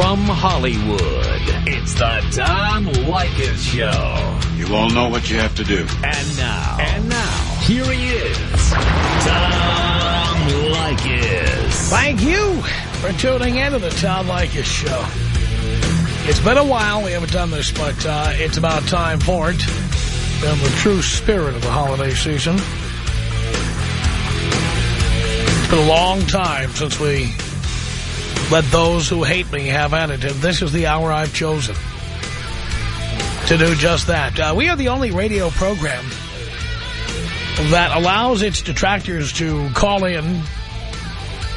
From Hollywood, it's the Tom Leykis Show. You all know what you have to do. And now. And now. Here he is. Tom Leykis. Thank you for tuning in to the Tom Leykis Show. It's been a while. We haven't done this, but uh, it's about time for it. In the true spirit of the holiday season. It's been a long time since we let those who hate me have at it. And this is the hour I've chosen to do just that. Uh, we are the only radio program that allows its detractors to call in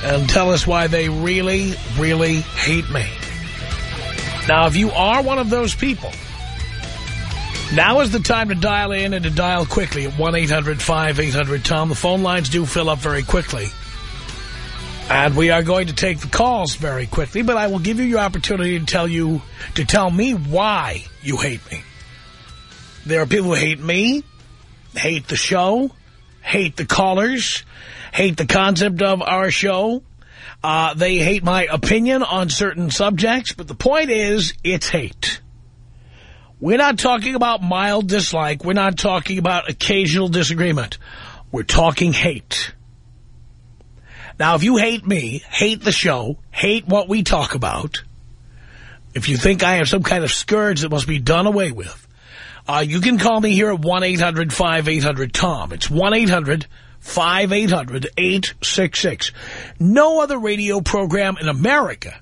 and tell us why they really, really hate me. Now, if you are one of those people, now is the time to dial in and to dial quickly at 1-800-5800-TOM. The phone lines do fill up very quickly. And we are going to take the calls very quickly, but I will give you your opportunity to tell you, to tell me why you hate me. There are people who hate me, hate the show, hate the callers, hate the concept of our show. Uh, they hate my opinion on certain subjects, but the point is, it's hate. We're not talking about mild dislike. We're not talking about occasional disagreement. We're talking hate. Now, if you hate me, hate the show, hate what we talk about, if you think I have some kind of scourge that must be done away with, uh, you can call me here at 1-800-5800-TOM. It's 1-800-5800-866. No other radio program in America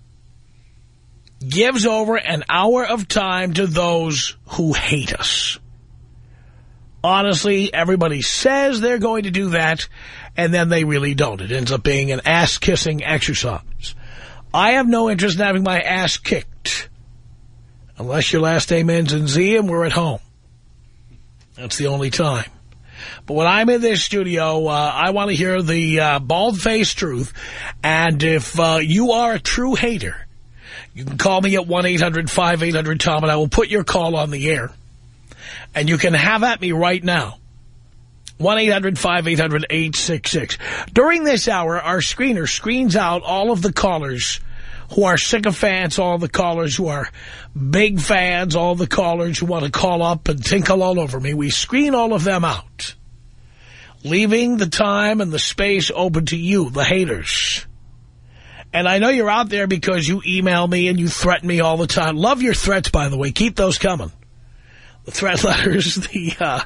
gives over an hour of time to those who hate us. Honestly, everybody says they're going to do that, and then they really don't. It ends up being an ass-kissing exercise. I have no interest in having my ass kicked. Unless your last name ends in Z and we're at home. That's the only time. But when I'm in this studio, uh, I want to hear the uh, bald-faced truth. And if uh, you are a true hater, you can call me at 1-800-5800-TOM, and I will put your call on the air. And you can have at me right now. 1-800-5800-866. During this hour, our screener screens out all of the callers who are sycophants, all the callers who are big fans, all the callers who want to call up and tinkle all over me. We screen all of them out, leaving the time and the space open to you, the haters. And I know you're out there because you email me and you threaten me all the time. Love your threats, by the way. Keep those coming threat letters, the uh,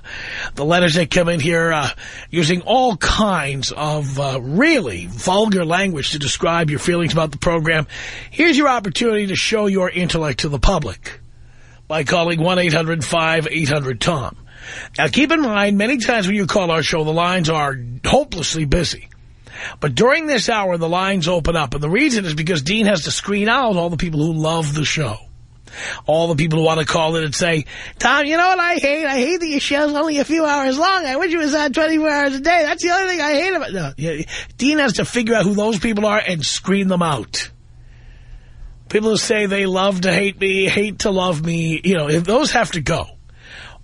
the letters that come in here uh, using all kinds of uh, really vulgar language to describe your feelings about the program. Here's your opportunity to show your intellect to the public by calling 1-800-5800-TOM. Now, keep in mind, many times when you call our show, the lines are hopelessly busy. But during this hour, the lines open up. And the reason is because Dean has to screen out all the people who love the show all the people who want to call in and say, Tom, you know what I hate? I hate that your show's only a few hours long. I wish it was on 24 hours a day. That's the only thing I hate about it. No, yeah, Dean has to figure out who those people are and screen them out. People who say they love to hate me, hate to love me, you know, those have to go.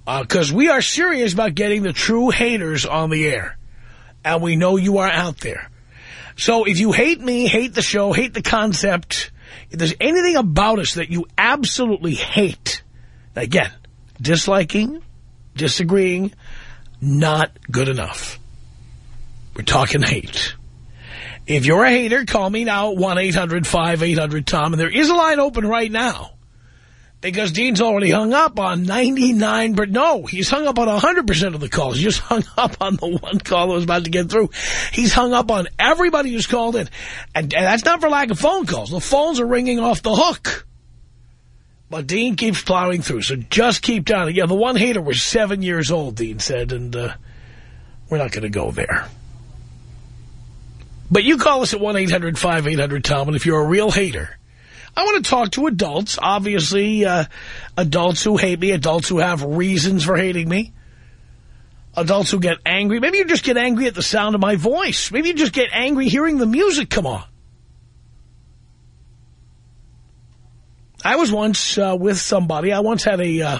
Because uh, we are serious about getting the true haters on the air. And we know you are out there. So if you hate me, hate the show, hate the concept, if there's anything about us that you absolutely hate, again, disliking, disagreeing, not good enough. We're talking hate. If you're a hater, call me now, 1-800-5800-TOM. And there is a line open right now. Because Dean's already hung up on 99, but no, he's hung up on 100% of the calls. He just hung up on the one call that was about to get through. He's hung up on everybody who's called in. And, and that's not for lack of phone calls. The phones are ringing off the hook. But Dean keeps plowing through, so just keep down. Yeah, the one hater was seven years old, Dean said, and uh, we're not going to go there. But you call us at 1-800-5800-TOM, and if you're a real hater, I want to talk to adults, obviously uh, adults who hate me, adults who have reasons for hating me, adults who get angry. Maybe you just get angry at the sound of my voice. Maybe you just get angry hearing the music come on. I was once uh, with somebody. I once had a uh,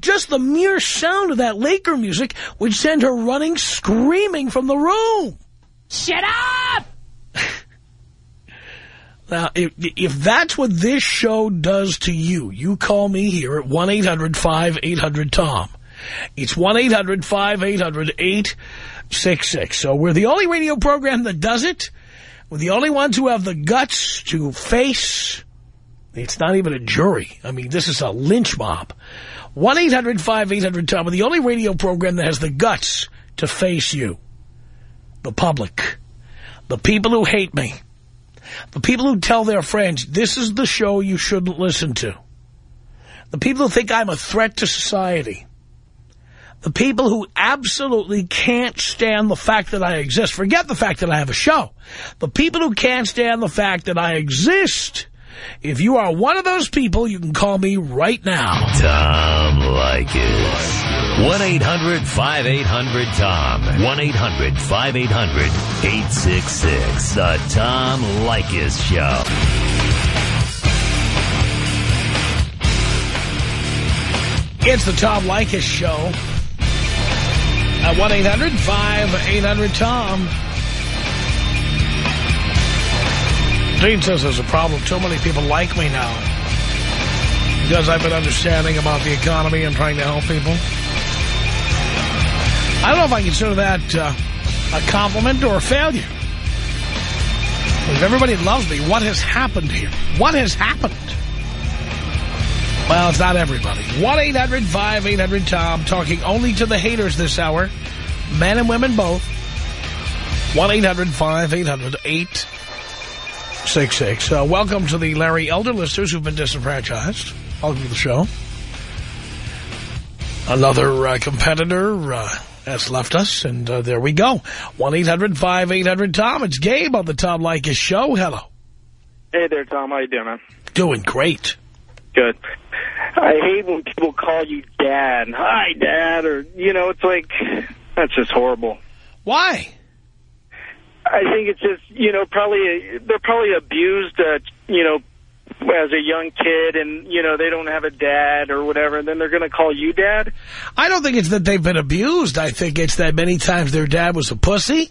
Just the mere sound of that Laker music would send her running, screaming from the room. Shut up! Now, if, if that's what this show does to you, you call me here at 1-800-5800-TOM. It's 1-800-5800-866. So we're the only radio program that does it. We're the only ones who have the guts to face... It's not even a jury. I mean, this is a lynch mob. 1-800-5800-TOM. We're the only radio program that has the guts to face you. The public. The people who hate me. The people who tell their friends, this is the show you shouldn't listen to. The people who think I'm a threat to society. The people who absolutely can't stand the fact that I exist. Forget the fact that I have a show. The people who can't stand the fact that I exist. If you are one of those people, you can call me right now. Tom Leykis. 1-800-5800-TOM. 1-800-5800-866. The Tom Leykis Show. It's the Tom Leykis Show. At 1-800-5800-TOM. Dean says there's a problem. Too many people like me now. Because I've been understanding about the economy and trying to help people. I don't know if I consider that uh, a compliment or a failure. If everybody loves me, what has happened here? What has happened? Well, it's not everybody. 1-800-5800-TOM, talking only to the haters this hour. Men and women both. 1-800-5800-866. Uh, welcome to the Larry Elder listeners who've been disenfranchised. Welcome to the show. Another uh, competitor uh, has left us, and uh, there we go. 1-800-5800-TOM. It's Gabe on the Tom Leykis Show. Hello. Hey there, Tom. How you doing, man? Doing great. Good. I hate when people call you dad. Hi, dad. Or, you know, it's like, that's just horrible. Why? I think it's just, you know, probably, they're probably abused, uh, you know, as a young kid and, you know, they don't have a dad or whatever, and then they're going to call you dad? I don't think it's that they've been abused. I think it's that many times their dad was a pussy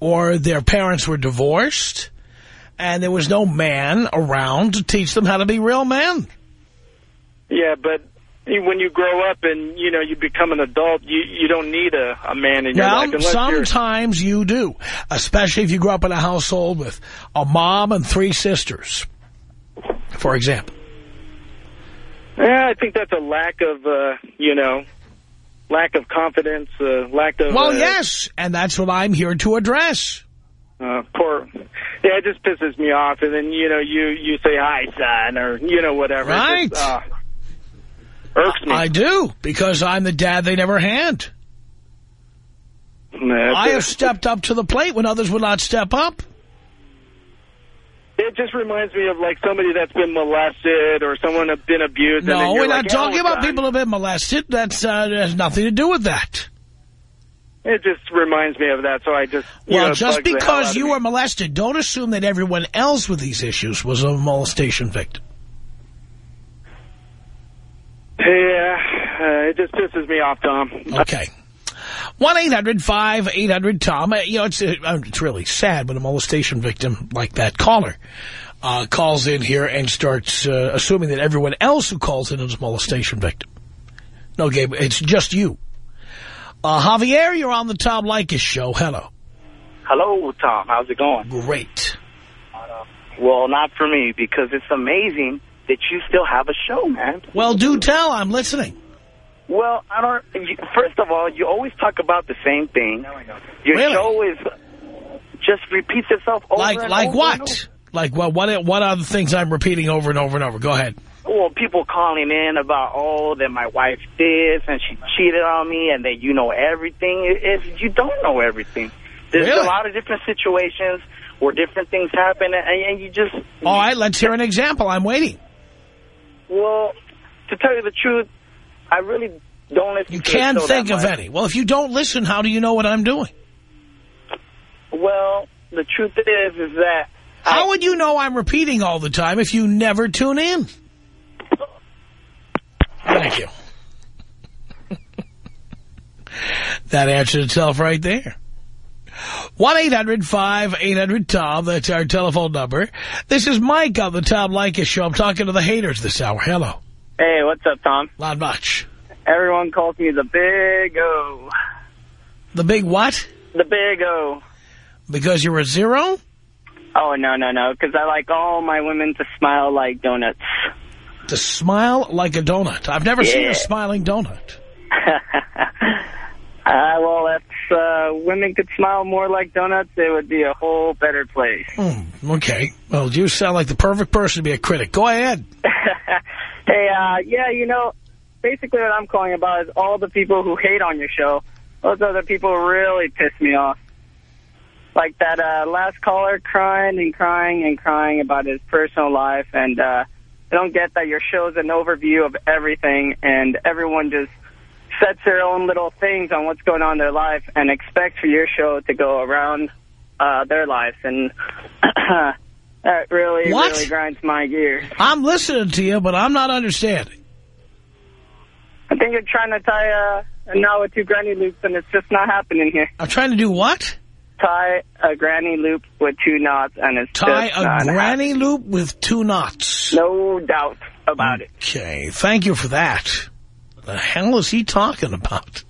or their parents were divorced and there was no man around to teach them how to be real men. Yeah, but when you grow up and, you know, you become an adult, you, you don't need a, a man in your life. unless you're- sometimes you do, especially if you grew up in a household with a mom and three sisters, for example. Yeah, I think that's a lack of, uh, you know, lack of confidence, uh, lack of... Well, uh, yes, and that's what I'm here to address. Uh, poor... Yeah, it just pisses me off. And then, you know, you, you say, hi, son, or, you know, whatever. Right. just, uh, irks me. I do, because I'm the dad they never had. Nah, I have stepped up to the plate when others would not step up. It just reminds me of, like, somebody that's been molested or someone that's been abused. No, we're not talking "Oh, about son." people who've been molested. That's uh, has nothing to do with that. It just reminds me of that, so I just, Well, know, just bugs the hell out because you were molested, don't assume that everyone else with these issues was a molestation victim. Yeah, uh, it just pisses me off, Tom. Okay. 1-800-5800-TOM. Uh, You know, it's, uh, it's really sad when a molestation victim like that caller uh, calls in here and starts uh, assuming that everyone else who calls in is a molestation victim. No, Gabe, it's just you. Uh, Javier, you're on the Tom Leykis show. Hello. Hello, Tom. How's it going? Great. Well, not for me, because it's amazing that you still have a show, man. Well, do tell. I'm listening. Well, I don't. You, first of all, you always talk about the same thing. Your Really? show is just repeats itself over Like and like over and what? Like what? What? What are the things I'm repeating over and over and over? Go ahead. Well, people calling in about oh that my wife did and she cheated on me and that you know everything. If you don't know everything, There's Really? a lot of different situations where different things happen, and, and you just... All right, let's hear an example. I'm waiting. Well, to tell you the truth, I really don't listen You can't think of much. any. Well, if you don't listen, how do you know what I'm doing? Well, the truth is, is that... How would you know I'm repeating all the time if you never tune in? Thank you. that answered itself right there. 1-800-5800-TOM. That's our telephone number. This is Mike on the Tom Leykis Show. I'm talking to the haters this hour. Hello. Hey, what's up, Tom? Not much. Everyone calls me the Big O. The big what? The Big O. Because you're a zero? Oh, no, no, no, because I like all my women to smile like donuts. To smile like a donut. I've never seen a smiling donut. Uh, well, if uh, women could smile more like donuts, it would be a whole better place. Hmm, okay. Well, you sound like the perfect person to be a critic. Go ahead. hey, uh, yeah, you know, basically what I'm calling about is all the people who hate on your show. Those other people really piss me off. Like that uh, last caller crying and crying and crying about his personal life, and uh, I don't get that your show's an overview of everything, and everyone just sets their own little things on what's going on in their life and expects for your show to go around uh, their lives, and that really, What? really grinds my gears. I'm listening to you, but I'm not understanding. I think you're trying to tie a, a knot with two granny loops, and it's just not happening here. I'm trying to do what? Tie a granny loop with two knots, and it's Tie just a granny loop with two knots. No doubt about it. Okay, thank you for that. The hell is he talking about?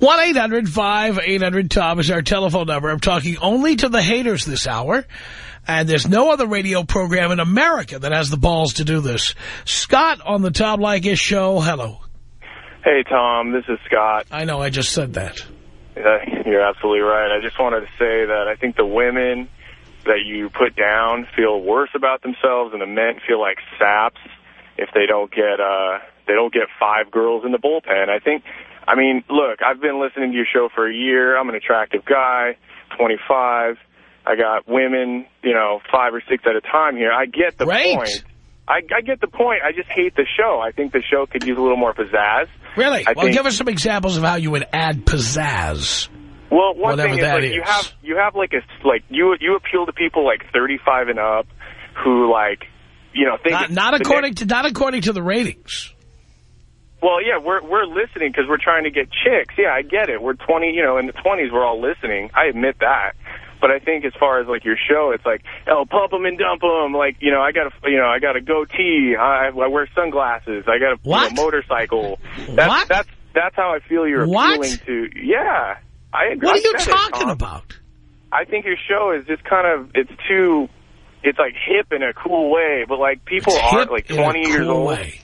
1-800-5800-TOM is our telephone number. I'm talking only to the haters this hour. And there's no other radio program in America that has the balls to do this. Scott on the Tom Leykis show. Hello. Hey, Tom, this is Scott. I know, I just said that. You're absolutely right. I just wanted to say that I think the women that you put down feel worse about themselves, and the men feel like saps if they don't get uh, they don't get five girls in the bullpen. I think, I mean, look, I've been listening to your show for a year. I'm an attractive guy, 25. I got women, you know, five or six at a time here. I get the Great. point. I, I get the point. I just hate the show. I think the show could use a little more pizzazz. Really? I well, think- give us some examples of how you would add pizzazz. Well, one thing is that like is. you have you have like a like you you appeal to people like 35 and up who like you know think Not, not according next- to not according to the ratings. well, yeah, we're we're listening because we're trying to get chicks. Yeah, I get it. We're 20, you know, in the 20s, we're all listening. I admit that. But I think as far as like your show, it's like, oh, pump 'em and dump 'em. Like, you know, I got a, you know, I got a goatee. I, I wear sunglasses. I got a you know, motorcycle. That's, What? That's that's how I feel you're What? appealing to. Yeah, I agree. What are you said it, talking about? I think your show is just kind of it's too it's like hip in a cool way, but like people It's aren't like in a 20 years cool old. way.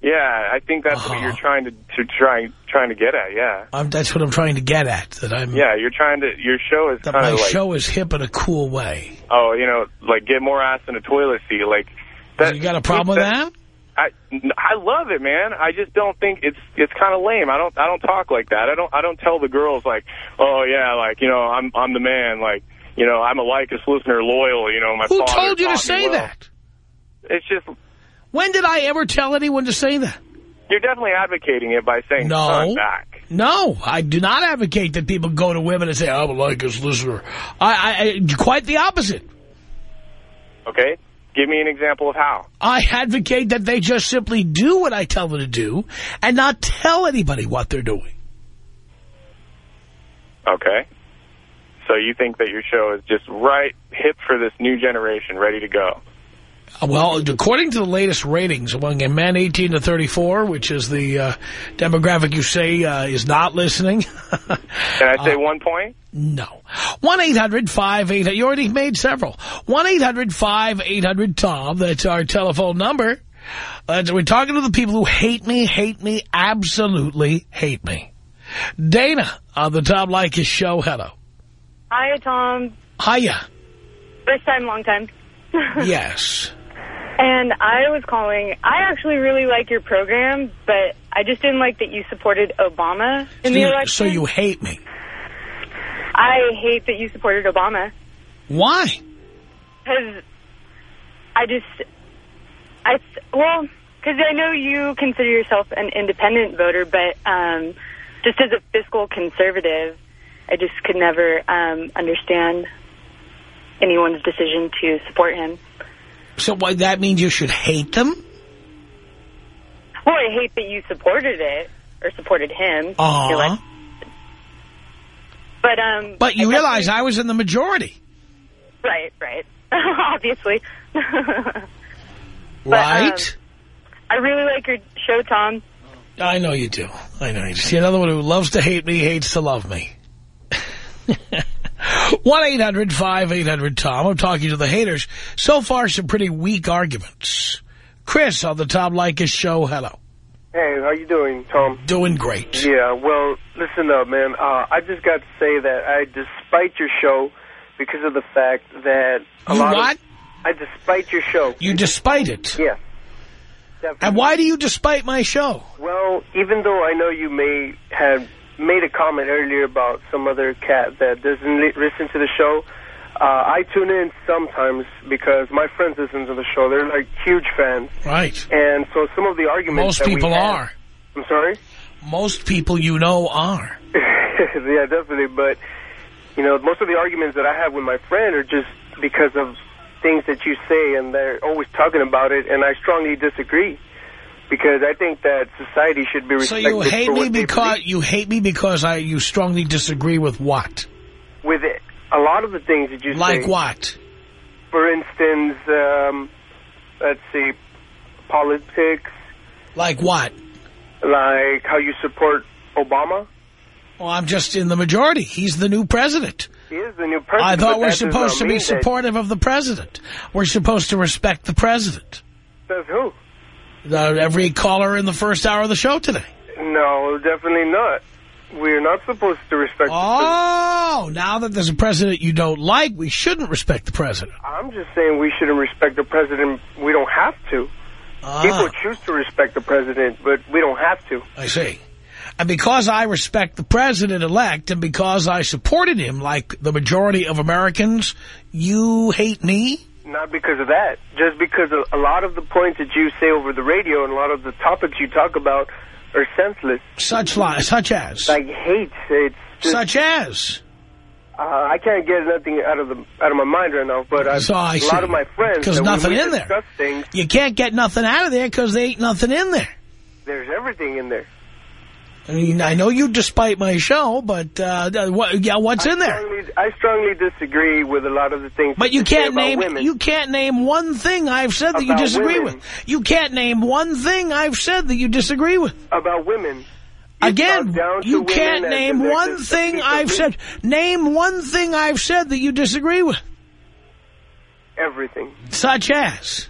Yeah, I think that's what Uh-huh. you're trying to to try trying to get at. Yeah, I'm, that's what I'm trying to get at. That I'm. yeah, you're trying to. Your show is That my like show is hip in a cool way. oh, you know, like get more ass in a toilet seat. Like that. you got a problem with that? I I love it, man. I just don't think it's it's kind of lame. I don't I don't talk like that. I don't I don't tell the girls like, oh yeah, like you know I'm I'm the man. Like you know I'm a Leykis listener, loyal. You know my Who told you to taught say well. that? It's just When did I ever tell anyone to say that? You're definitely advocating it by saying No. No, I do not advocate that people go to women and say, I'm a Leykis listener. I, I, I, quite the opposite. Okay? Give me an example of how. I advocate that they just simply do what I tell them to do and not tell anybody what they're doing. Okay? So you think that your show is just right, hip for this new generation, ready to go. Well, according to the latest ratings among men 18 to 34, which is the uh, demographic you say uh, is not listening, Can I say one point? no. 1-800-5800, you already made several. 1-800-5800-TOM, that's our telephone number. Uh, we're talking to the people who hate me, hate me, absolutely hate me. Dana on the Tom Leykis show, hello. Hi, Tom. Hiya. First time, long time. Yes. And I was calling. I actually really like your program, but I just didn't like that you supported Obama in the election. So you hate me. I hate that you supported Obama Why? because I just, I well, because I know you consider yourself an independent voter, but um, just as a fiscal conservative, I just could never um, understand anyone's decision to support him. So what, that means you should hate them? Well, I hate that you supported it or supported him. Uh-huh. Like- but um, But you I realize I was in the majority, right, right, obviously. right? I really like your show, Tom. I know you do. I know you do. See, another one who loves to hate me, hates to love me. 1-800-5800-TOM. I'm talking to the haters. So far, some pretty weak arguments. Chris on the Tom Leykis show. Hello. Hey, how you doing, Tom? Doing great. Yeah, well, listen up, man. Uh, I just got to say that I despite your show because of the fact that a You lot what? Of, I despite your show. You despite it. Yeah. Definitely. And why do you despite my show? Well, even though I know you may have made a comment earlier about some other cat that doesn't li listen to the show, uh, I tune in sometimes because my friends listen to the show. They're like huge fans, Right. and so some of the arguments Most that we people had- are. I'm sorry. Most people you know are. yeah, definitely. But you know, most of the arguments that I have with my friend are just because of things that you say, and they're always talking about it, and I strongly disagree. Because I think that society should be respected. So you hate me because you hate me because I you strongly disagree with what? with it, a lot of the things that you Like say. what? For instance, um, let's see, politics, Like what? like how you support Obama. Well, I'm just in the majority. He's the new president. He is the new president. I thought we're supposed to be supportive of the president. We're supposed to respect the president. Says who? Every caller in the first hour of the show today. No, definitely not. We're not supposed to respect. the president Oh, now that there's a president you don't like, we shouldn't respect the president. I'm just saying we shouldn't respect the president. We don't have to. People Ah, choose to respect the president, but we don't have to. I see. And because I respect the president-elect and because I supported him like the majority of Americans, you hate me? Not because of that. Just because a, lot of the points that you say over the radio and a lot of the topics you talk about are senseless. Such li such as? Like hate. It's just, Such as? uh, I can't get nothing out of the out of my mind right now. But I, So I a see. lot of my friends, Because nothing in there. Things, You can't get nothing out of there because there ain't nothing in there. there's everything in there. I mean, I know you despite my show, but uh, what, yeah, what's in there? Strongly, I strongly disagree with a lot of the things. But you can't name women. you can't name one thing I've said that you disagree women. with. You can't name one thing I've said that you disagree with. about women. You Again, talk down to you can't name one thing I've said. Name one thing I've said that you disagree with. Everything, Such as.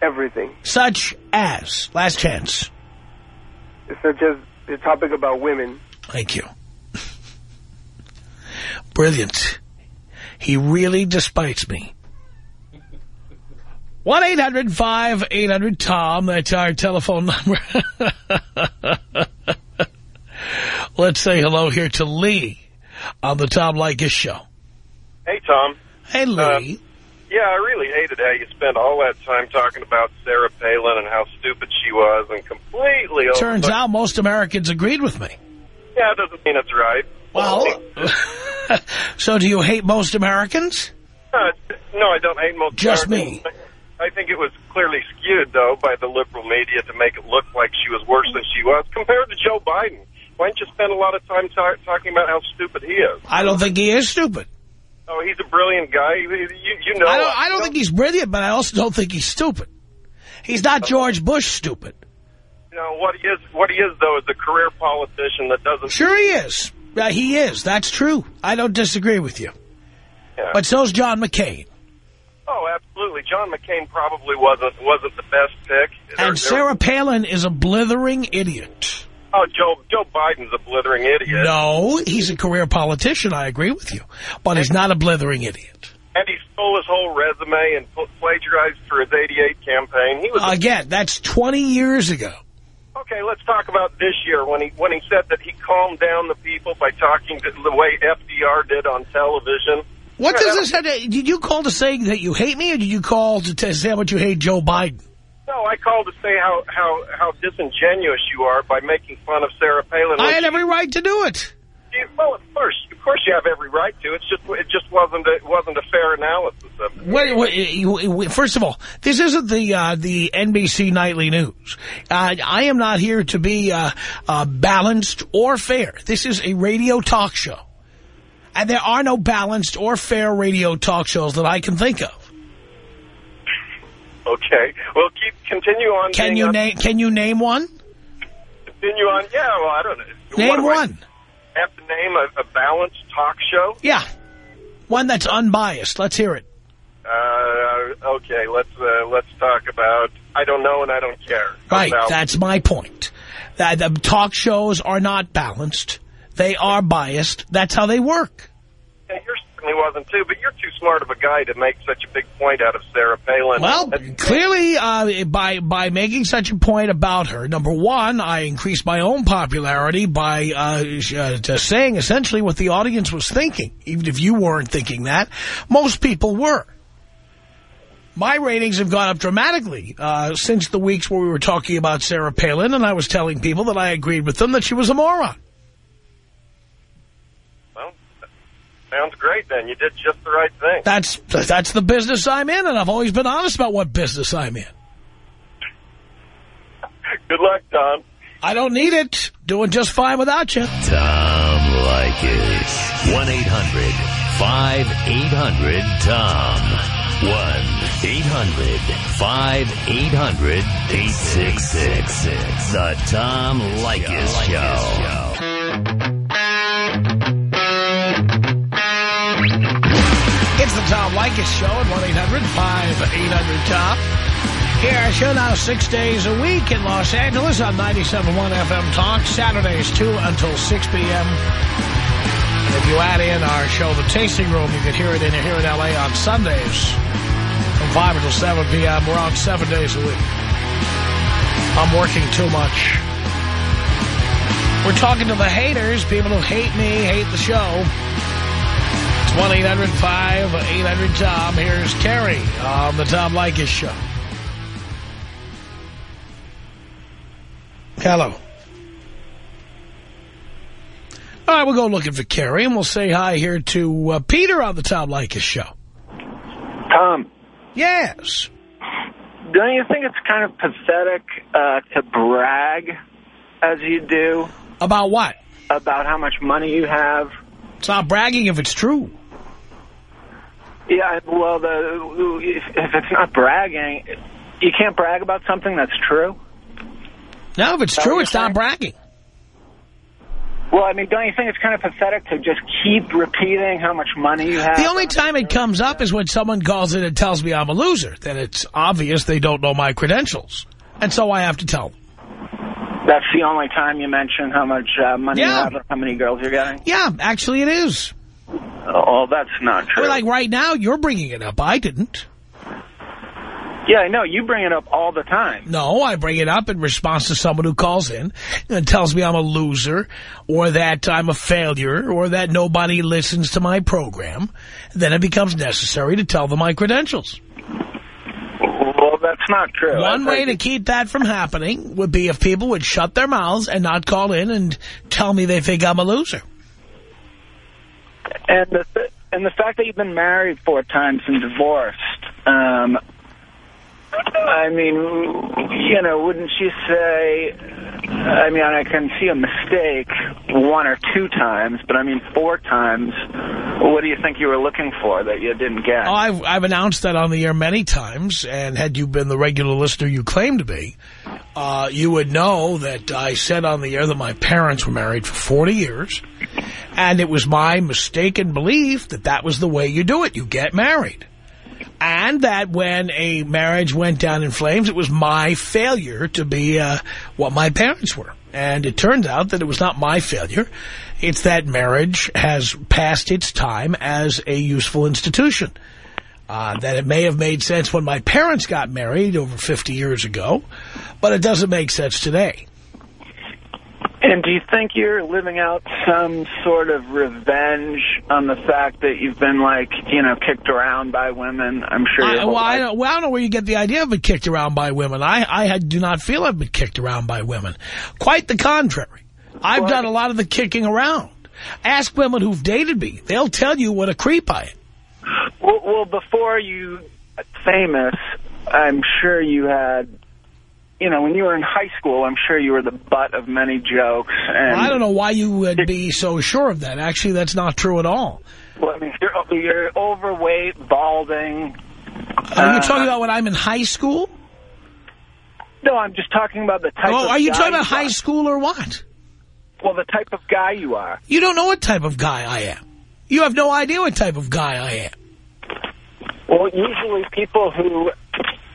everything. Such as. Last chance. Such as the topic about women. Thank you. Brilliant. He really despites me. 1-800-5800-TOM. That's our telephone number. Let's say hello here to Lee on the Tom Leykis show. Hey, Tom. Hey, uh, Lee. Yeah, I really hated how you spent all that time talking about Sarah Palin and how stupid she was and completely... Turns out most Americans agreed with me. Yeah, it doesn't mean it's right. Well, so do you hate most Americans? Uh, no, I don't hate most Just Americans. I think it was clearly skewed, though, by the liberal media to make it look like she was worse than she was compared to Joe Biden. Why don't you spend a lot of time talking about how stupid he is? I don't think he is stupid. Oh, he's a brilliant guy. You, you, know. I don't, I don't think he's brilliant, but I also don't think he's stupid. He's not George Bush stupid. You know what he is. What he is, though, is a career politician that doesn't. Sure he is. Uh, he is. That's true. I don't disagree with you. Yeah. But so's John McCain. Oh, absolutely. John McCain probably wasn't wasn't the best pick. And there- Sarah Palin is a blithering idiot. Oh, Joe Joe Biden's a blithering idiot. No, he's a career politician. I agree with you. But he's not a blithering idiot. And he stole his whole resume and plagiarized for his 88 campaign. He was. Again, that's 20 years ago. okay, let's talk about this year when he when he said that he calmed down the people by talking to the way FDR did on television. What does this have to, did you call to say that you hate me or did you call to t- say how much you hate Joe Biden? No, I called to say how how how disingenuous you are by making fun of Sarah Palin. I had every right to do it. You- Well, of course, of course, you have every right to. It's just it just wasn't a, it wasn't a fair analysis of it. Wait, wait, you- first of all, this isn't the uh, the NBC Nightly News. Uh, I am not here to be uh, uh, balanced or fair. This is a radio talk show. And there are no balanced or fair radio talk shows that I can think of. Okay, well, keep continue on. Can you name Can you name one? Continue on. Yeah, well, I don't know. Name do I one. Have to name a, a balanced talk show. Yeah, one that's unbiased. Let's hear it. Uh, okay, let's uh, let's talk about. I don't know and I don't care. Right, About- that's my point. That the talk shows are not balanced. They are biased. That's how they work. Yours certainly wasn't too, but you're too smart of a guy to make such a big point out of Sarah Palin. Well, clearly, uh, by by making such a point about her, number one, I increased my own popularity by uh, uh, saying essentially what the audience was thinking. Even if you weren't thinking that, most people were. My ratings have gone up dramatically uh, since the weeks where we were talking about Sarah Palin, and I was telling people that I agreed with them that she was a moron. Sounds great. Then you did just the right thing. That's that's the business I'm in, and I've always been honest about what business I'm in. Good luck, Tom. I don't need it. Doing just fine without you. Tom Leykis. 1-800-5800-TOM. 1-800-5800-866. The Tom Leykis Show. Tom Leykis Show at 1-800-5800-TOM. Here, our show now six days a week in Los Angeles on 97.1 FM Talk. Saturdays 2 until 6 p.m. If you add in our show, The Tasting Room, you can hear it in here in L.A. on Sundays from 5 until 7 p.m. We're on seven days a week. I'm working too much. We're talking to the haters, people who hate me, hate the show. It's 1-800-5800-TOM. Here's Kerry on the Tom Leykis Show. Hello. All right, we'll go looking for Kerry, and we'll say hi here to uh, Peter on the Tom Leykis Show. Tom, Yes. don't you think it's kind of pathetic uh, to brag as you do About what? about how much money you have? It's not bragging if it's true. Yeah, well, the if, if it's not bragging, you can't brag about something that's true. No, if it's true, it's you're not bragging. Well, I mean, don't you think it's kind of pathetic to just keep repeating how much money you have? The only time it comes up is when someone calls in and tells me I'm a loser. Then it's obvious they don't know my credentials. And so I have to tell them. That's the only time you mention how much uh, money Yeah. you have or how many girls you're getting? Yeah, actually it is. Uh, oh, that's not true. Well, like right now, you're bringing it up. I didn't. yeah, I know. You bring it up all the time. No, I bring it up in response to someone who calls in and tells me I'm a loser or that I'm a failure or that nobody listens to my program. Then it becomes necessary to tell them my credentials. Well, that's not true. One way to keep that from happening would be if people would shut their mouths and not call in and tell me they think I'm a loser. And the th and the fact that you've been married four times and divorced, um, I mean, you know, wouldn't you say? I mean, I can see a mistake one or two times, but I mean, four times. What do you think you were looking for that you didn't get? Oh, I've, I've announced that on the air many times, and had you been the regular listener you claim to be, uh, you would know that I said on the air that my parents were married for 40 years, and it was my mistaken belief that that was the way you do it. You get married. And that when a marriage went down in flames, it was my failure to be uh, what my parents were. And it turns out that it was not my failure. It's that marriage has passed its time as a useful institution. Uh, that it may have made sense when my parents got married over 50 years ago, but it doesn't make sense today. And do you think you're living out some sort of revenge on the fact that you've been, like, you know, kicked around by women? I'm sure I, well, I don't, well, I don't know where you get the idea of being kicked around by women. I, I had- do not feel I've been kicked around by women. Quite the contrary. I've Well, done a lot of the kicking around. Ask women who've dated me. They'll tell you what a creep I am. Well, well, before you got famous, I'm sure you had, you know, when you were in high school, I'm sure you were the butt of many jokes. And I don't know why you would be so sure of that. Actually, that's not true at all. Well, I mean, you're, you're overweight, balding. Are you Uh, talking about when I'm in high school? No, I'm just talking about the type. Of Oh, are you talking about high are. school or what? Well, the type of guy you are. You don't know what type of guy I am. You have no idea what type of guy I am. Well, usually people who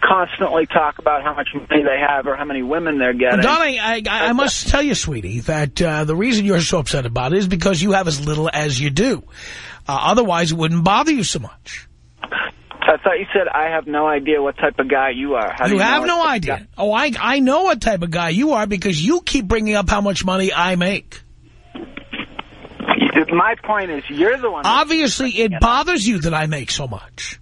constantly talk about how much money they have or how many women they're getting. Darling, I, I, I must tell you, sweetie, that uh, the reason you're so upset about it is because you have as little as you do. Uh, otherwise, it wouldn't bother you so much. I thought you said I have no idea what type of guy you are. How do you you have no idea. Oh, I, I know what type of guy you are because you keep bringing up how much money I make. My point is, you're the one. Obviously, it bothers you that I make so much.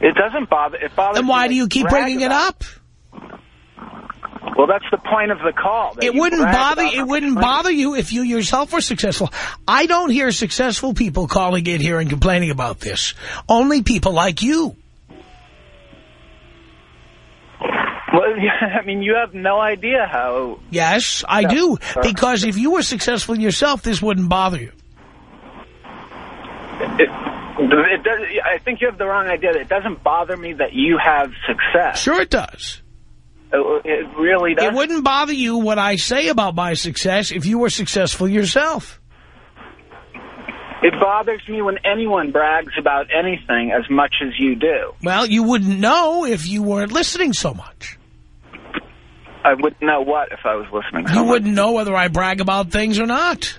It doesn't bother. It bothers. Then why do you keep bringing it up? Well, that's the point of the call. It wouldn't bother it wouldn't money- bother you if you yourself were successful. I don't hear successful people calling in here and complaining about this. Only people like you. Well, I mean, you have no idea how. Yes, I do. Because if you were successful yourself, this wouldn't bother you. It, does, I think you have the wrong idea. It doesn't bother me that you have success. Sure it does. It, it really does. It wouldn't bother you what I say about my success if you were successful yourself. It bothers me when anyone brags about anything as much as you do. Well, you wouldn't know if you weren't listening so much. I wouldn't know what if I was listening. You wouldn't know whether I brag about things or not.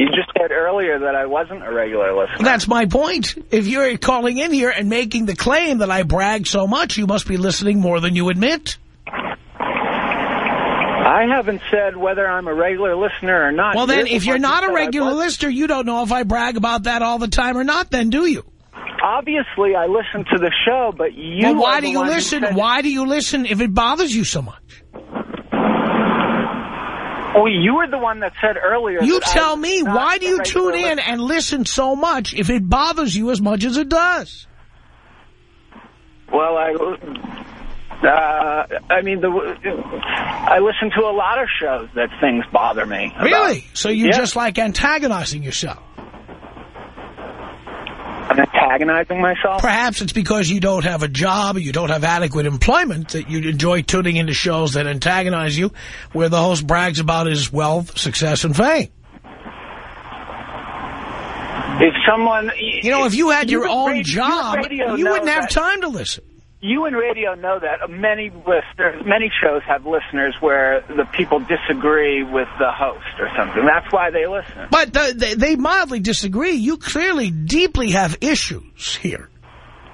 You just said earlier that I wasn't a regular listener. That's my point. If you're calling in here and making the claim that I brag so much, you must be listening more than you admit. I haven't said whether I'm a regular listener or not. Well, then, the if you're not a regular listener, you don't know if I brag about that all the time or not, then, do you? Obviously, I listen to the show, but you. well, why do you listen? Why do you listen if it bothers you so much? Well, you were the one that said earlier. You tell me, why do you tune in listener. and listen so much if it bothers you as much as it does? Well, I. Uh, I mean, the I listen to a lot of shows that things bother me. about. Really? So you Yeah. just like antagonizing yourself? I'm antagonizing myself. Perhaps it's because you don't have a job or you don't have adequate employment that you enjoy tuning into shows that antagonize you, where the host brags about his wealth, success, and fame. If someone, You know, if you had your own radio- job, radio you wouldn't have that- time to listen. You in radio know that many listeners, many shows have listeners where the people disagree with the host or something. That's why they listen. But the, they, they mildly disagree. You clearly deeply have issues here.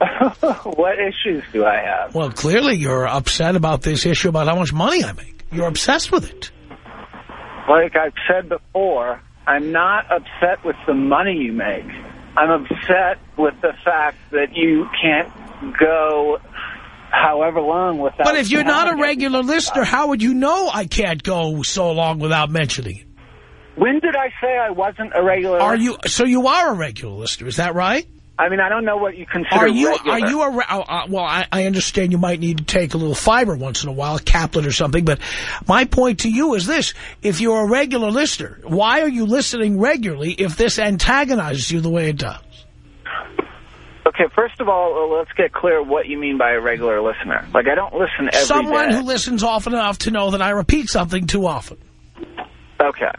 what issues do I have? Well, clearly you're upset about this issue about how much money I make. You're obsessed with it. Like I've said before, I'm not upset with the money you make. I'm upset with the fact that you can't go however long without... But if you're not a regular listener, how would you know I can't go so long without mentioning it? When did I say I wasn't a regular Are you? So you are a regular listener, is that right? I mean, I don't know what you consider Are you? regular. Are you a? re- Uh, uh, well, I, I understand you might need to take a little fiber once in a while, caplet or something. But my point to you is this: if you're a regular listener, why are you listening regularly if this antagonizes you the way it does? Okay, first of all, uh, let's get clear what you mean by a regular listener. Like, I don't listen every day. Someone who listens often enough to know that I repeat something too often. Okay.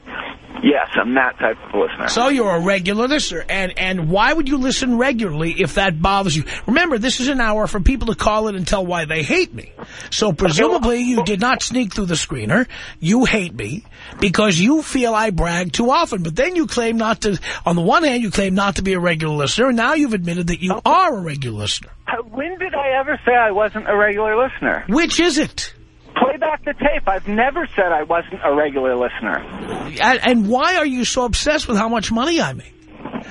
Yes, I'm that type of listener. So you're a regular listener. And, and why would you listen regularly if that bothers you? Remember, this is an hour for people to call in and tell why they hate me. So presumably you did not sneak through the screener. You hate me because you feel I brag too often. But then you claim not to, on the one hand, you claim not to be a regular listener. And now you've admitted that you are a regular listener. When did I ever say I wasn't a regular listener? Which is it? Play back the tape. I've never said I wasn't a regular listener. And, and why are you so obsessed with how much money I make?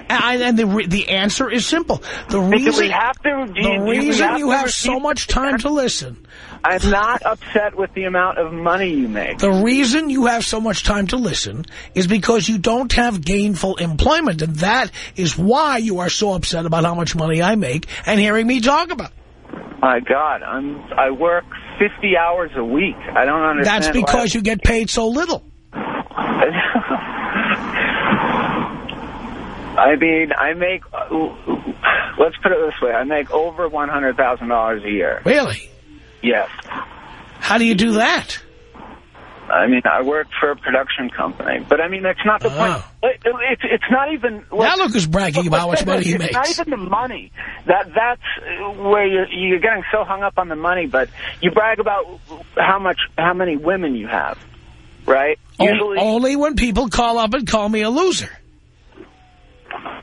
And, and the re- the answer is simple. The reason we have to? Do the you, reason have you have so much time to listen, I'm not upset with the amount of money you make. the reason you have so much time to listen is because you don't have gainful employment, and that is why you are so upset about how much money I make and hearing me talk about. it. My God, I'm I work 50 hours a week. I don't understand. That's because you get paid so little. I mean, I make. Let's put it this way: I make over one hundred thousand dollars a year. Really? Yes. How do you do that? I mean, I work for a production company, but I mean, that's not the point. Ah. It, it's it's not even. Now look who's bragging about how much money he it's makes. not even the money. That that's where you're you're getting so hung up on the money, but you brag about how much how many women you have, right? O- Only when people call up and call me a loser.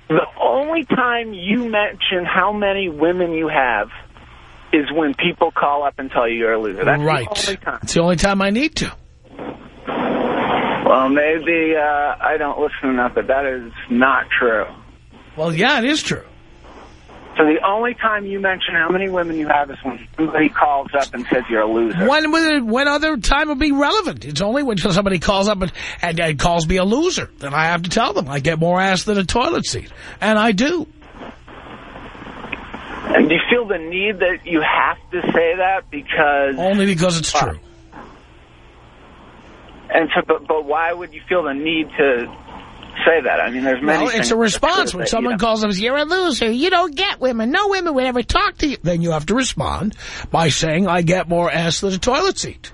The only time you mention how many women you have is when people call up and tell you you're a loser. That's right. the only time. It's the only time I need to. Well, maybe uh, I don't listen enough, but that is not true. Well, yeah, it is true. So the only time you mention how many women you have is when somebody calls up and says you're a loser. When would it, when other time would be relevant? It's only when somebody calls up and, and, and calls me a loser that I have to tell them I get more ass than a toilet seat. And I do. And do you feel the need that you have to say that because... Only because it's true. And so, but, but why would you feel the need to say that? I mean, there's many Well, it's a response. When someone calls up you're a loser, you don't get women, no women would ever talk to you. Then you have to respond by saying, I get more ass than a toilet seat.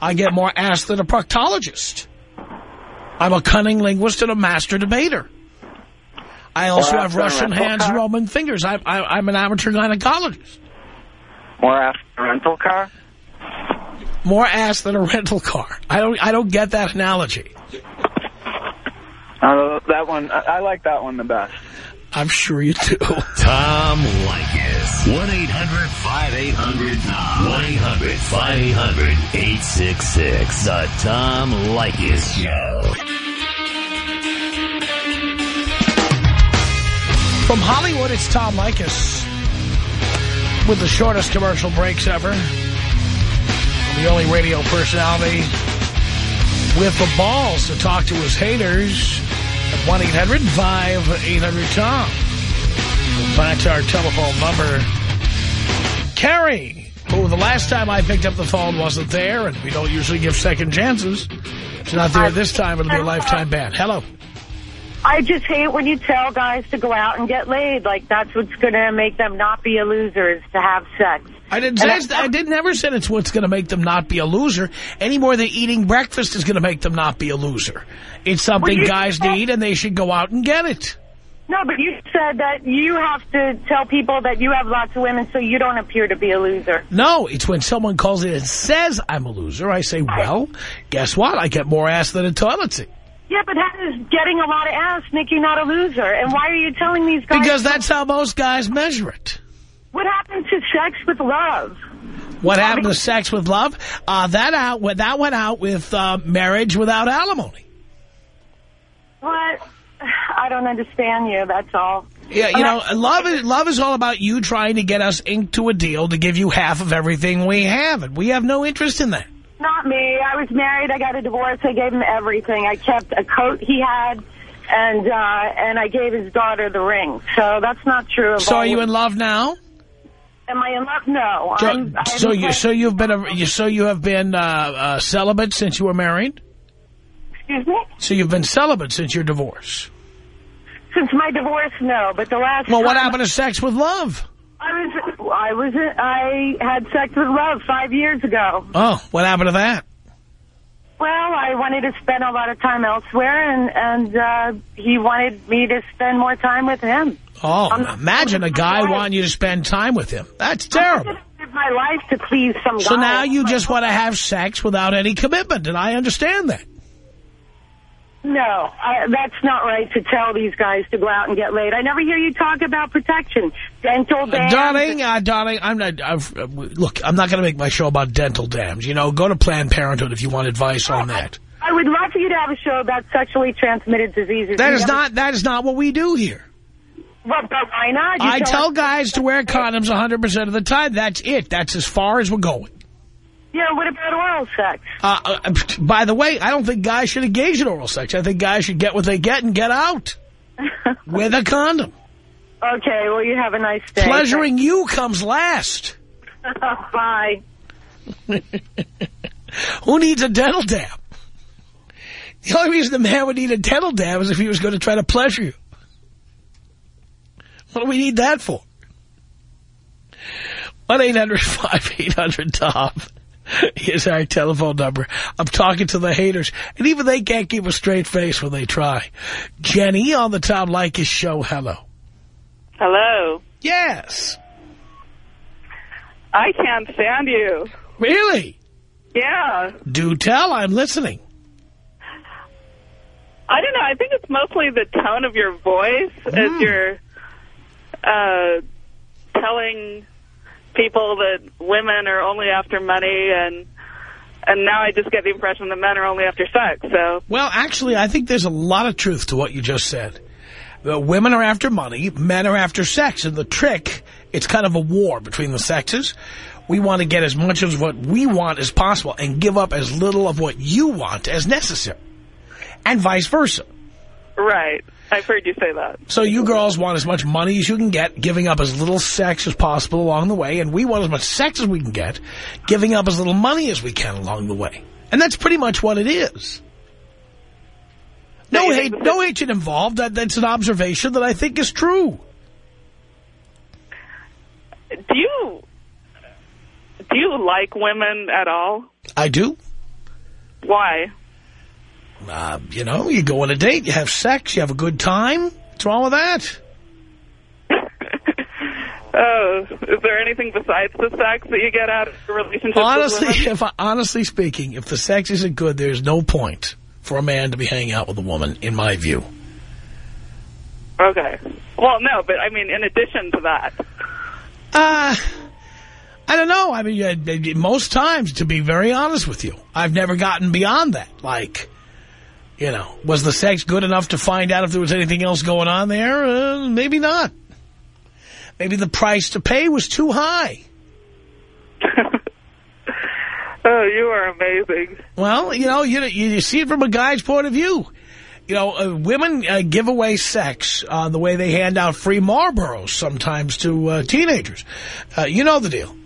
I get more ass than a proctologist. I'm a cunning linguist and a master debater. I also have Russian hands, car? Roman fingers. I, I, I'm an amateur gynecologist. More after a rental car? More ass than a rental car. I don't. I don't get that analogy. Uh, that one, I, I like that one the best. I'm sure you do. Tom Leykis. 1-800-5800-TOM. 1-800-5800-866. The Tom Leykis Show. From Hollywood, it's Tom Leykis with the shortest commercial breaks ever. The only radio personality with the balls to talk to his haters at 1-800-5800-TOM. That's our telephone number. Carrie, who the last time I picked up the phone wasn't there, and we don't usually give second chances. It's not there this time. It'll be a lifetime ban. Hello. I just hate when you tell guys to go out and get laid. Like, that's what's going to make them not be a loser is to have sex. I didn't say it's- I didn't ever said it's what's going to make them not be a loser any more than eating breakfast is going to make them not be a loser. It's something you guys said- need and they should go out and get it. No, but you said that you have to tell people that you have lots of women so you don't appear to be a loser. No, it's when someone calls in and says I'm a loser, I say, well, guess what? I get more ass than a toilet seat. Yeah, but how does getting a lot of ass you not a loser? And why are you telling these guys... Because that's how most guys measure it. What happened to sex with love? What happened to sex with love? Uh, that out. That went out with uh, marriage without alimony. What? I don't understand you, that's all. Yeah, you know, love is love is all about you trying to get us inked to a deal to give you half of everything we have, and we have no interest in that. Not me. I was married. I got a divorce. I gave him everything. I kept a coat he had, and uh, and I gave his daughter the ring. So that's not true. Of So are you in love now? Am I in love? No. So, I'm, I'm so you so you've been a, you so you have been uh, uh, celibate since you were married. Excuse me. So you've been celibate since your divorce. Since my divorce, no. But the last. Well, what happened to sex with love? I was I was I had sex with love five years ago. Oh, what happened to that? Well, I wanted to spend a lot of time elsewhere, and and uh, he wanted me to spend more time with him. Oh, imagine a guy wanting you to spend time with him. That's terrible. Live my life to please some So guy. now you just want to have sex without any commitment, and I understand that. No, I, that's not right to tell these guys to go out and get laid. I never hear you talk about protection, dental dams. darling, uh, darling, I'm not. I've, uh, look, I'm not going to make my show about dental dams. You know, go to Planned Parenthood if you want advice on that. I would love for you to have a show about sexually transmitted diseases. That You is not. That is not what we do here. Well, but why not? You I tell tell guys to wear condoms 100% of the time. That's it. That's as far as we're going. Yeah, what about oral sex? Uh, uh, by the way, I don't think guys should engage in oral sex. I think guys should get what they get and get out with a condom. Okay, well, you have a nice day. Pleasuring you comes last. Bye. Who needs a dental dam? The only reason the man would need a dental dam is if he was going to try to pleasure you. What do we need that for? 1-800-5800-TOM is our telephone number. I'm talking to the haters, and even they can't keep a straight face when they try. Jenny on the Tom Leykis show, hello. Hello. Yes. I can't stand you. Really? Yeah. Do tell, I'm listening. I don't know. I think it's mostly the tone of your voice as you're uh, telling people that women are only after money and and now I just get the impression that men are only after sex. So Well, actually, I think there's a lot of truth to what you just said. The women are after money, men are after sex, and the trick, it's kind of a war between the sexes. We want to get as much of what we want as possible and give up as little of what you want as necessary, and vice versa. right. I've heard you say that. So you girls want as much money as you can get, giving up as little sex as possible along the way, and we want as much sex as we can get, giving up as little money as we can along the way. And that's pretty much what it is. No hate, no hatred involved. That, that's an observation that I think is true. Do you do you like women at all? I do. Why? Uh, you know, you go on a date, you have sex, you have a good time. What's wrong with that? Oh, is there anything besides the sex that you get out of a relationship? Honestly, if I, honestly speaking, if the sex isn't good, there's no point for a man to be hanging out with a woman, in my view. Okay. Well, no, but I mean, in addition to that. Uh, I don't know. I mean, uh, most times, to be very honest with you, I've never gotten beyond that. Like, you know, was the sex good enough to find out if there was anything else going on there? Uh, maybe not. Maybe the price to pay was too high. Oh, you are amazing. Well, you know, you, you see it from a guy's point of view. You know, uh, women uh, give away sex uh, the way they hand out free Marlboros sometimes to uh, teenagers. Uh, you know the deal.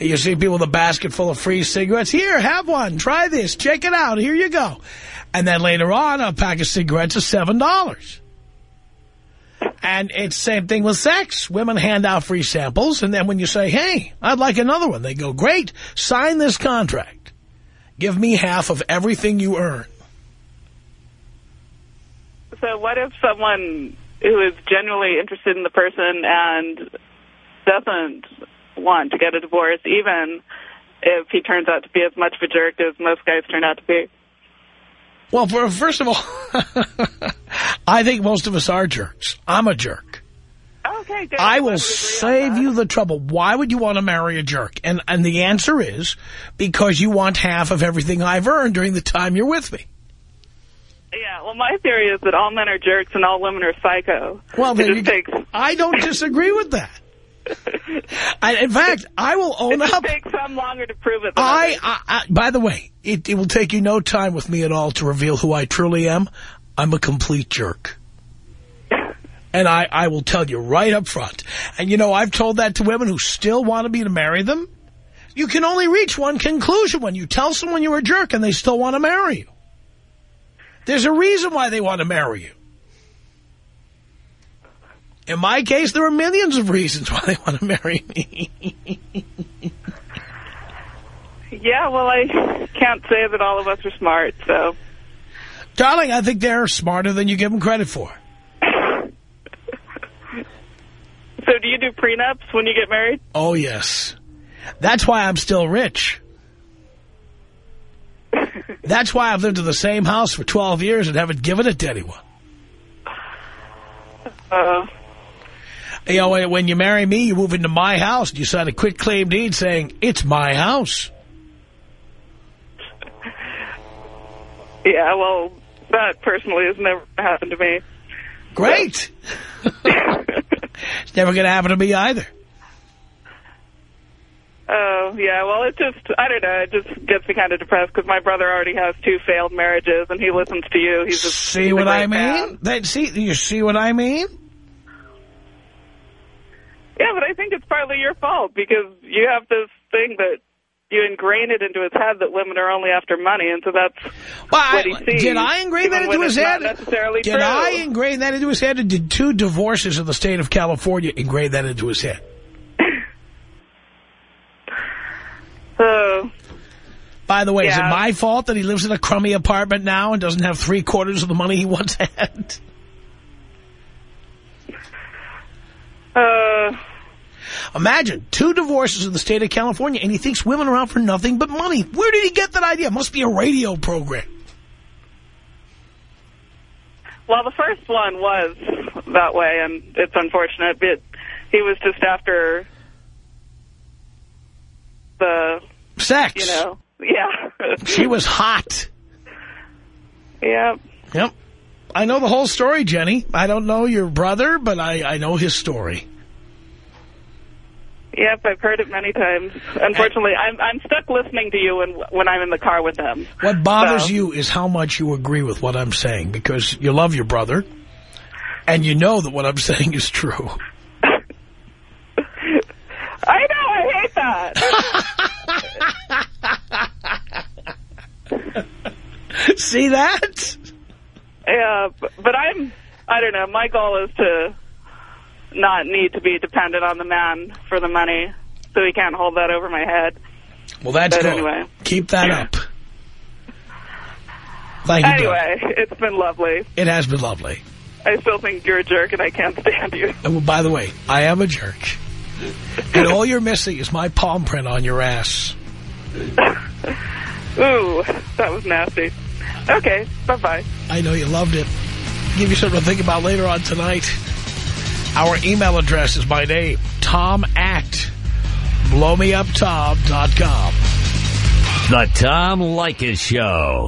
You see people with a basket full of free cigarettes. Here, have one. Try this. Check it out. Here you go. And then later on, a pack of cigarettes is $7. And it's same thing with sex. Women hand out free samples, and then when you say, hey, I'd like another one, they go, great, sign this contract. Give me half of everything you earn. So what if someone who is genuinely interested in the person and doesn't want to get a divorce, even if he turns out to be as much of a jerk as most guys turn out to be? Well, for, first of all, I think most of us are jerks. I'm a jerk. Okay, good. I will save you the trouble. Why would you want to marry a jerk? And and the answer is because you want half of everything I've earned during the time you're with me. Yeah, well, my theory is that all men are jerks and all women are psycho. Well, just you- takes, I don't disagree with that. I, in fact, I will own it up. takes some longer to prove it I. I, I, by the way, it, it will take you no time with me at all to reveal who I truly am. I'm a complete jerk. And I, I will tell you right up front. And, you know, I've told that to women who still want me to marry them. You can only reach one conclusion when you tell someone you're a jerk and they still want to marry you. There's a reason why they want to marry you. In my case, there are millions of reasons why they want to marry me. Yeah, well, I can't say that all of us are smart, so... Darling, I think they're smarter than you give them credit for. So do you do prenups when you get married? Oh, yes. That's why I'm still rich. That's why I've lived in the same house for 12 years and haven't given it to anyone. Uh, You know, when- you marry me, you move into my house and you sign a quick claim deed saying, it's my house. yeah, well, that personally has never happened to me. Great. it's never going to happen to me either. Oh, yeah, well, it just, I don't know, it just gets me kind of depressed because my brother already has two failed marriages and he listens to you. He's just, See he's what I mean? That, see, you see what I mean? Yeah, but I think it's partly your fault because you have this thing that you ingrain it into his head that women are only after money, and so that's Well, what he sees. did I ingrain that into his head? Necessarily Did true. I ingrain that into his head? Or did two divorces in the state of California ingrain that into his head? So, By the way, is it my fault that he lives in a crummy apartment now and doesn't have three quarters of the money he once had? uh, Imagine, two divorces in the state of California, and he thinks women are out for nothing but money. Where did he get that idea? Must be a radio program. well, the first one was that way, and it's unfortunate, but he was just after the, Sex. you know, yeah. She was hot. Yep. Yep. I know the whole story, Jenny. I don't know your brother, but I, I know his story. Yep, I've heard it many times. Unfortunately, I'm I'm stuck listening to you when when I'm in the car with him. What bothers So- you is how much you agree with what I'm saying because you love your brother and you know that what I'm saying is true. I know, I hate that. See that? Yeah, but, but I'm, I don't know, my goal is to not need to be dependent on the man for the money, so he can't hold that over my head. Well, that's But good. anyway. Keep that up. Thank you. Anyway, it's been lovely. It has been lovely. I still think you're a jerk and I can't stand you. And well, by the way, I am a jerk. And all you're missing is my palm print on your ass. Ooh, that was nasty. Okay, bye-bye. I know you loved it. Give you something to think about later on tonight. Our email address is my name, Tom at blowmeuptom.com. The Tom Leykis Show.